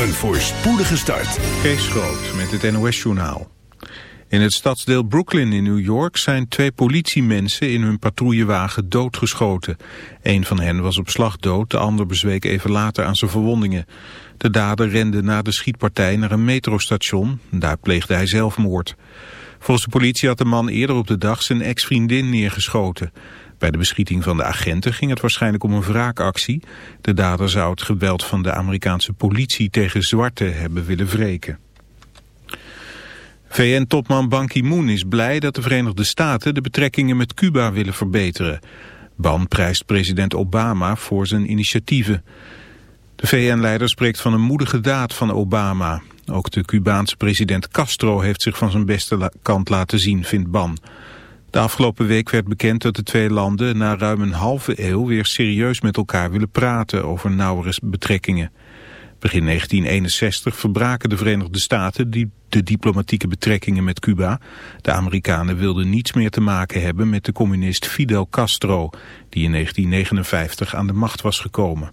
Een voorspoedige start. Kees Groot met het NOS-journaal. In het stadsdeel Brooklyn in New York zijn twee politiemensen in hun patrouillewagen doodgeschoten. Een van hen was op slag dood, de ander bezweek even later aan zijn verwondingen. De dader rende na de schietpartij naar een metrostation. Daar pleegde hij zelfmoord. Volgens de politie had de man eerder op de dag zijn ex-vriendin neergeschoten. Bij de beschieting van de agenten ging het waarschijnlijk om een wraakactie. De dader zou het geweld van de Amerikaanse politie tegen zwarte hebben willen wreken. VN-topman Ban Ki-moon is blij dat de Verenigde Staten de betrekkingen met Cuba willen verbeteren. Ban prijst president Obama voor zijn initiatieven. De VN-leider spreekt van een moedige daad van Obama. Ook de Cubaanse president Castro heeft zich van zijn beste kant laten zien, vindt Ban. De afgelopen week werd bekend dat de twee landen na ruim een halve eeuw weer serieus met elkaar willen praten over nauwere betrekkingen. Begin 1961 verbraken de Verenigde Staten die de diplomatieke betrekkingen met Cuba. De Amerikanen wilden niets meer te maken hebben met de communist Fidel Castro, die in 1959 aan de macht was gekomen.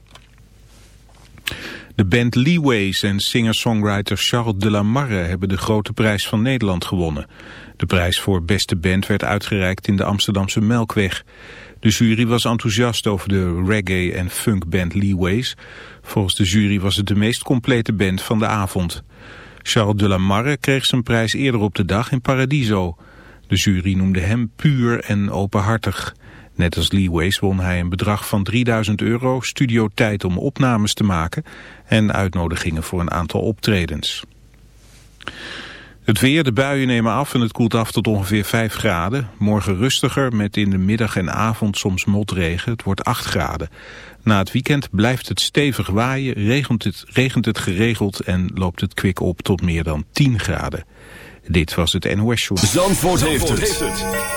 De band Leeways en singer-songwriter Charles de la Marre hebben de grote prijs van Nederland gewonnen. De prijs voor beste band werd uitgereikt in de Amsterdamse Melkweg. De jury was enthousiast over de reggae- en funkband Leeways. Volgens de jury was het de meest complete band van de avond. Charles de la Marre kreeg zijn prijs eerder op de dag in Paradiso. De jury noemde hem puur en openhartig. Net als Leeways won hij een bedrag van 3000 euro, studiotijd om opnames te maken en uitnodigingen voor een aantal optredens. Het weer, de buien nemen af en het koelt af tot ongeveer 5 graden. Morgen rustiger met in de middag en avond soms motregen. Het wordt 8 graden. Na het weekend blijft het stevig waaien, regent het, regent het geregeld en loopt het kwik op tot meer dan 10 graden. Dit was het NOS Show. Zandvoort, heeft, het.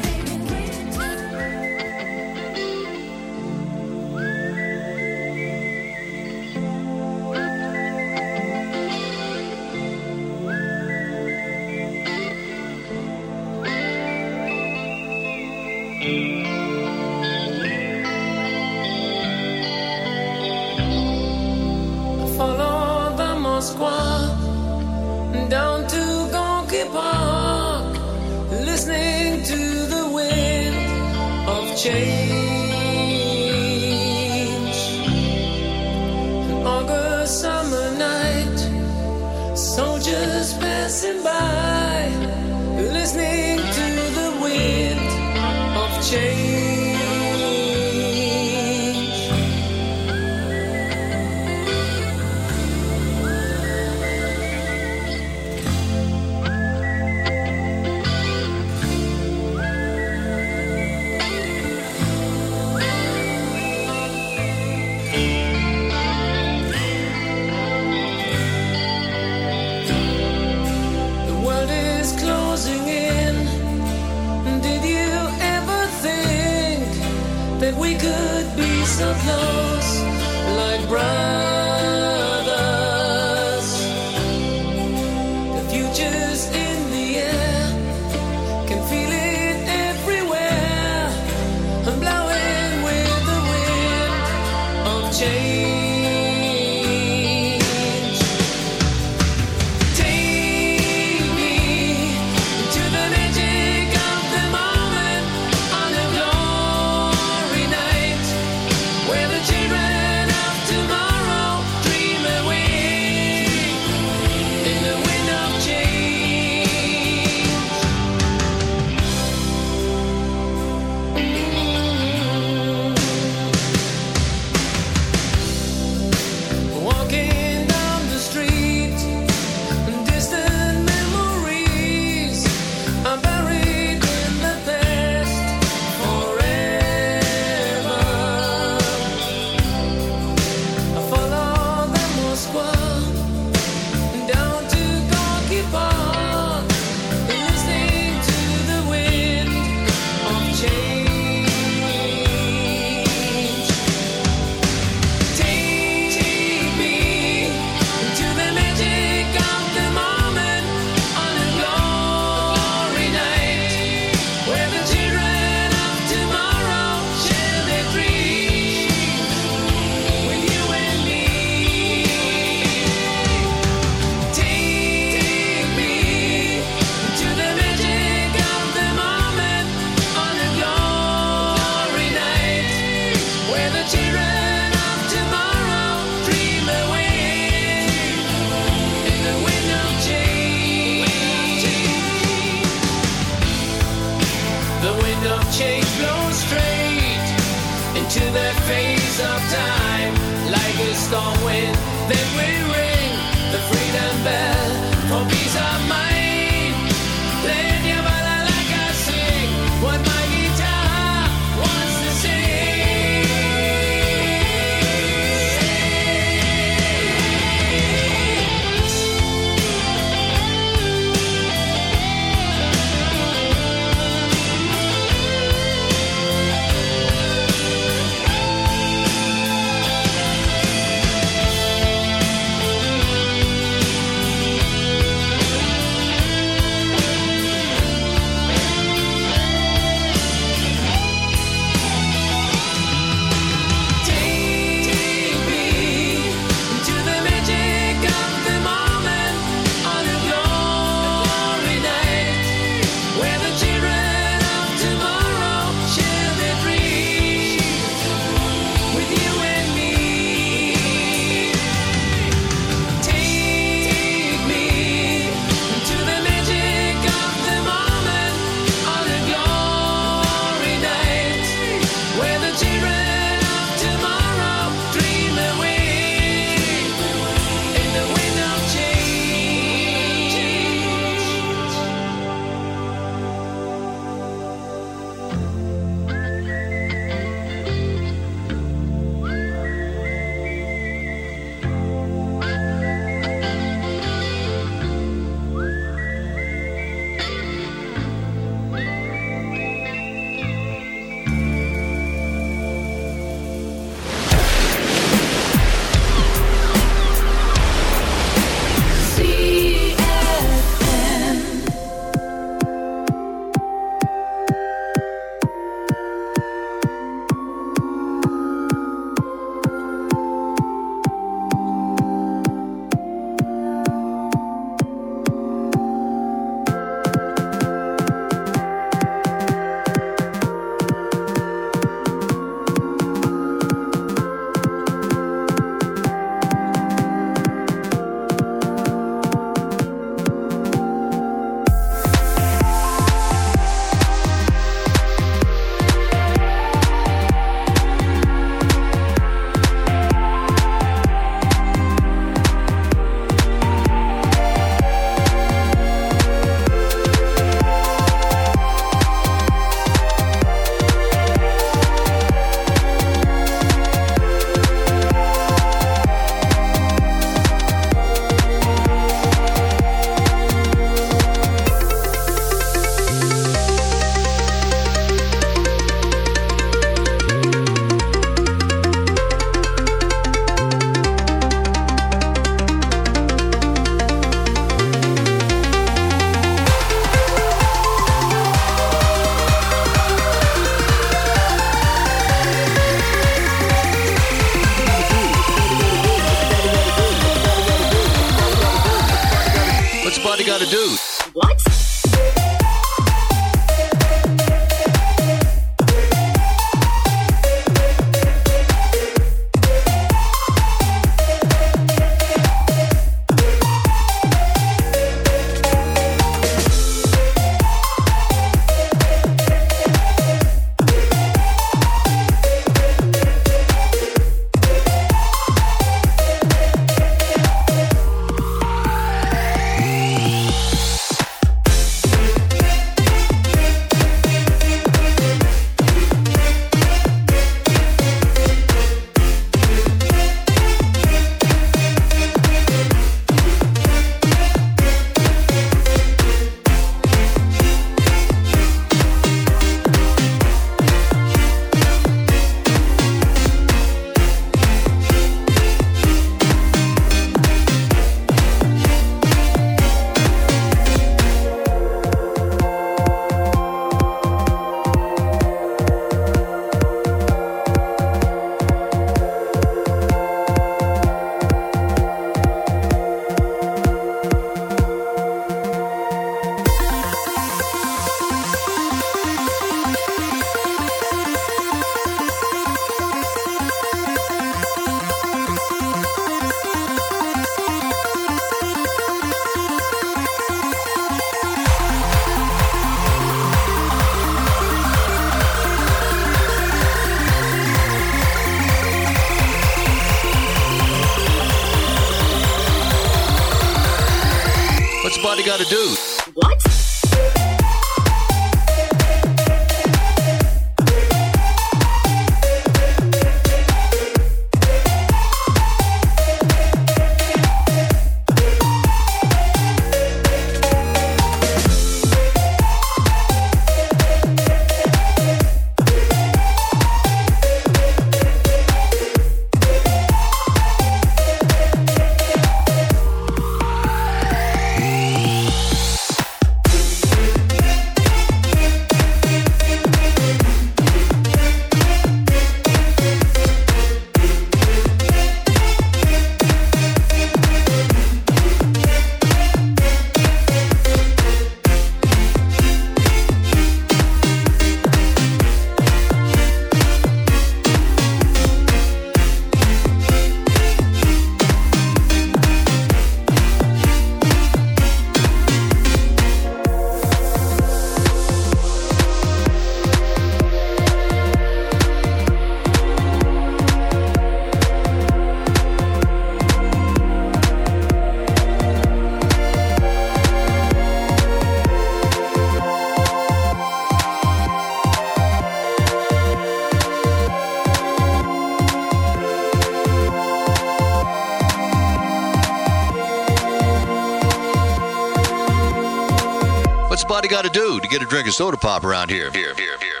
got to do to get a drink of soda pop around here? Here, here, here.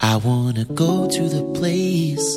I wanna go to the place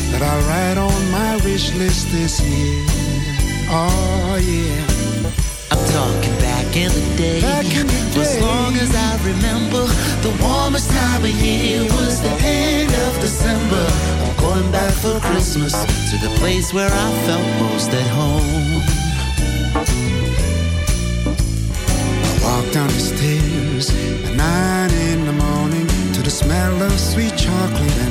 that I'll write on my wish list this year. Oh yeah, I'm talking back in the day. Back in the For as long as I remember, the warmest time of year was the end of December. I'm going back for Christmas to the place where I felt most at home. I walk down the stairs at nine in the morning to the smell of sweet chocolate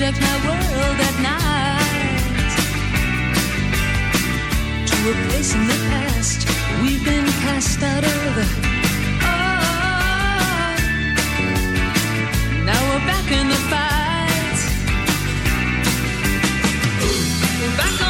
project my world at night to a place in the past we've been cast out of. Oh, now we're back in the fight. Back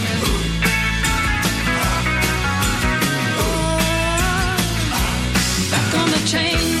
change.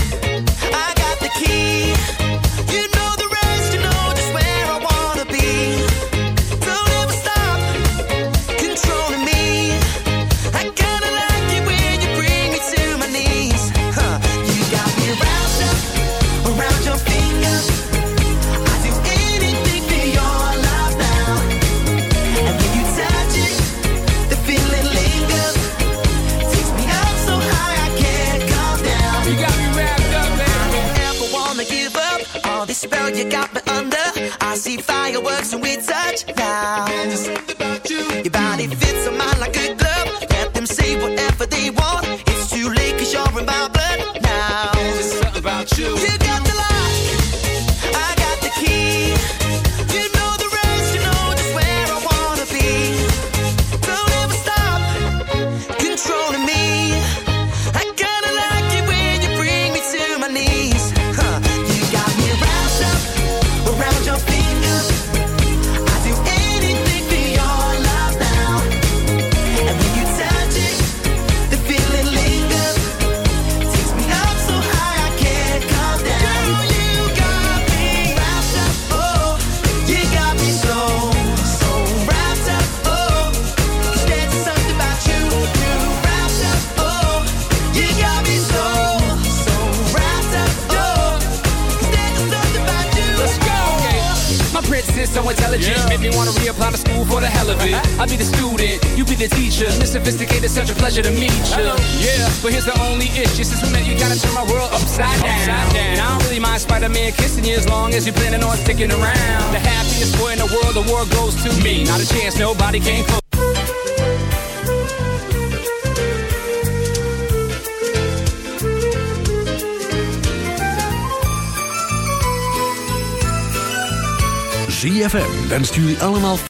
Constitué 1